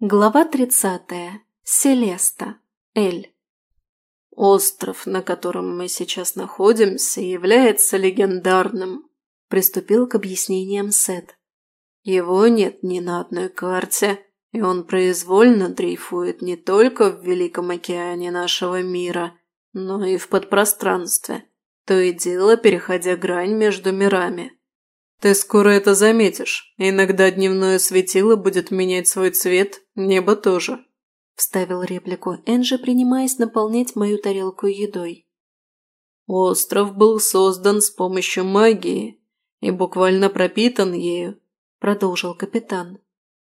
Глава 30. Селеста. Эль. «Остров, на котором мы сейчас находимся, является легендарным», – приступил к объяснениям Сет. «Его нет ни на одной карте, и он произвольно дрейфует не только в Великом океане нашего мира, но и в подпространстве, то и дело переходя грань между мирами. Ты скоро это заметишь. Иногда дневное светило будет менять свой цвет, небо тоже. Вставил реплику Энджи, принимаясь наполнять мою тарелку едой. Остров был создан с помощью магии и буквально пропитан ею, продолжил капитан.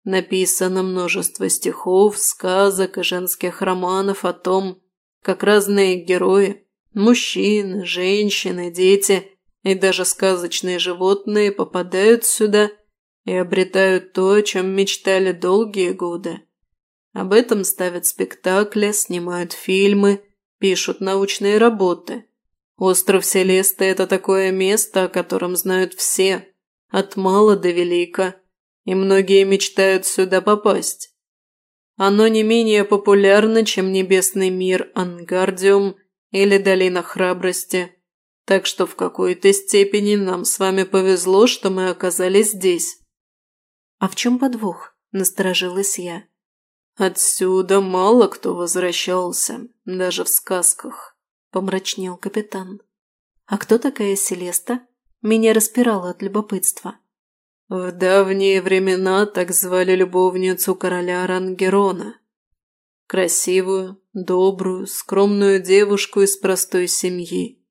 Написано множество стихов, сказок и женских романов о том, как разные герои, мужчины, женщины, дети – и даже сказочные животные попадают сюда и обретают то, о чем мечтали долгие годы. Об этом ставят спектакли, снимают фильмы, пишут научные работы. Остров Селеста – это такое место, о котором знают все, от мала до велика, и многие мечтают сюда попасть. Оно не менее популярно, чем Небесный мир Ангардиум или Долина Храбрости – так что в какой-то степени нам с вами повезло, что мы оказались здесь». «А в чем подвох?» – насторожилась я. «Отсюда мало кто возвращался, даже в сказках», – помрачнел капитан. «А кто такая Селеста?» Меня распирало от любопытства. «В давние времена так звали любовницу короля Рангерона. Красивую, добрую, скромную девушку из простой семьи.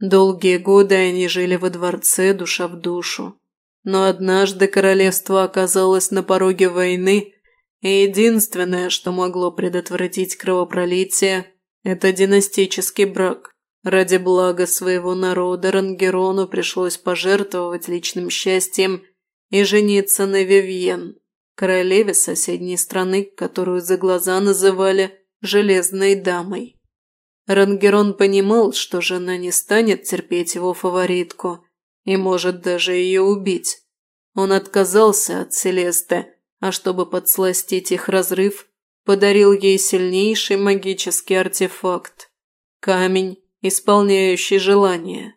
Долгие годы они жили во дворце душа в душу. Но однажды королевство оказалось на пороге войны, и единственное, что могло предотвратить кровопролитие, это династический брак. Ради блага своего народа Рангерону пришлось пожертвовать личным счастьем и жениться на Вивьен, королеве соседней страны, которую за глаза называли «железной дамой». Рангерон понимал, что жена не станет терпеть его фаворитку и может даже ее убить. Он отказался от Селесты, а чтобы подсластить их разрыв, подарил ей сильнейший магический артефакт – камень, исполняющий желание.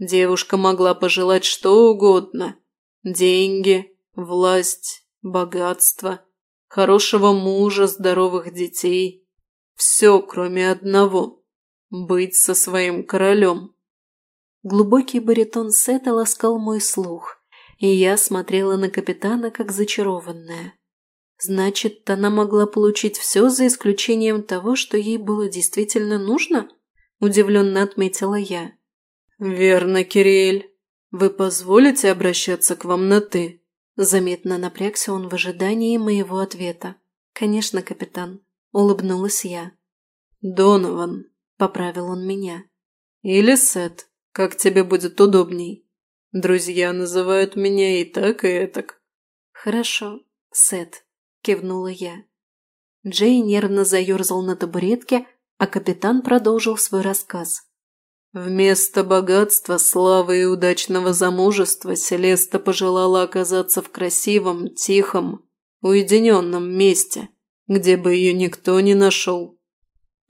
Девушка могла пожелать что угодно – деньги, власть, богатство, хорошего мужа, здоровых детей – все, кроме одного – быть со своим королем. Глубокий баритон Сета ласкал мой слух, и я смотрела на капитана как зачарованная. Значит, она могла получить все за исключением того, что ей было действительно нужно? Удивленно отметила я. «Верно, Кириэль. Вы позволите обращаться к вам на «ты»?» Заметно напрягся он в ожидании моего ответа. «Конечно, капитан», улыбнулась я. «Донован», – поправил он меня. «Или Сет, как тебе будет удобней. Друзья называют меня и так, и этак». «Хорошо, Сет», – кивнула я. Джей нервно заерзал на табуретке, а капитан продолжил свой рассказ. Вместо богатства, славы и удачного замужества Селеста пожелала оказаться в красивом, тихом, уединенном месте – где бы ее никто не нашел.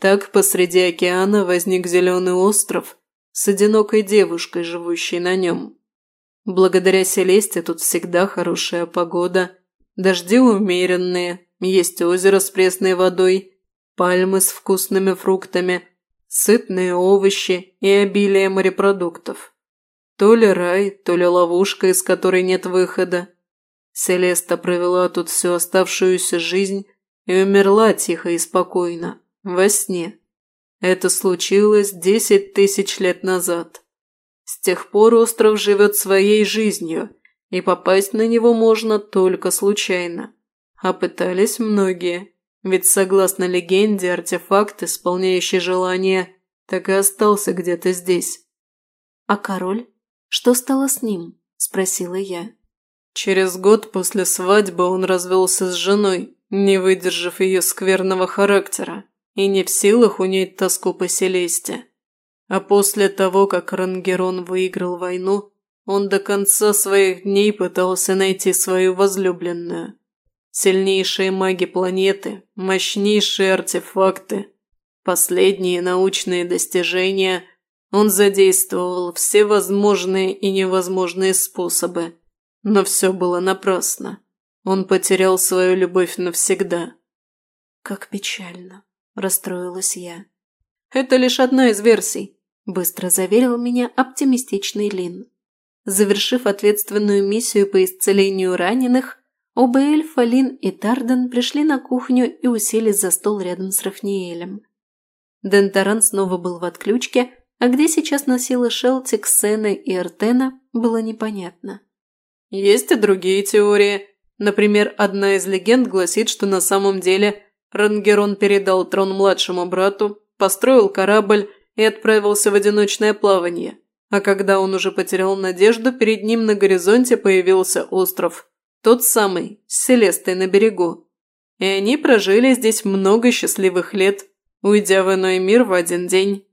Так посреди океана возник зеленый остров с одинокой девушкой, живущей на нем. Благодаря Селесте тут всегда хорошая погода, дожди умеренные, есть озеро с пресной водой, пальмы с вкусными фруктами, сытные овощи и обилие морепродуктов. То ли рай, то ли ловушка, из которой нет выхода. Селеста провела тут всю оставшуюся жизнь, и умерла тихо и спокойно, во сне. Это случилось десять тысяч лет назад. С тех пор остров живет своей жизнью, и попасть на него можно только случайно. А пытались многие, ведь, согласно легенде, артефакт, исполняющий желание, так и остался где-то здесь. «А король? Что стало с ним?» – спросила я. Через год после свадьбы он развелся с женой, не выдержав ее скверного характера и не в силах унять тоску по Селесте. А после того, как Рангерон выиграл войну, он до конца своих дней пытался найти свою возлюбленную. Сильнейшие маги планеты, мощнейшие артефакты, последние научные достижения – он задействовал все возможные и невозможные способы, но все было напрасно. Он потерял свою любовь навсегда. Как печально. Расстроилась я. Это лишь одна из версий. Быстро заверил меня оптимистичный Лин. Завершив ответственную миссию по исцелению раненых, оба эльфа Лин и Тарден пришли на кухню и уселись за стол рядом с Рафниэлем. Дентаран снова был в отключке, а где сейчас носила Шелтик, Сена и Артена, было непонятно. «Есть и другие теории», Например, одна из легенд гласит, что на самом деле Рангерон передал трон младшему брату, построил корабль и отправился в одиночное плавание. А когда он уже потерял надежду, перед ним на горизонте появился остров. Тот самый, с Селестой на берегу. И они прожили здесь много счастливых лет, уйдя в иной мир в один день.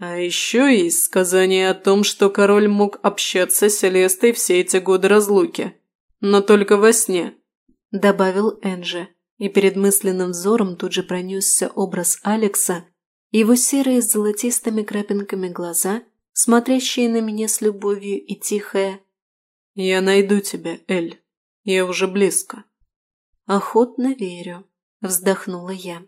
А еще есть сказание о том, что король мог общаться с Селестой все эти годы разлуки – но только во сне», – добавил Энджи. И перед мысленным взором тут же пронесся образ Алекса, его серые с золотистыми крапинками глаза, смотрящие на меня с любовью и тихое «Я найду тебя, Эль. Я уже близко». «Охотно верю», – вздохнула я.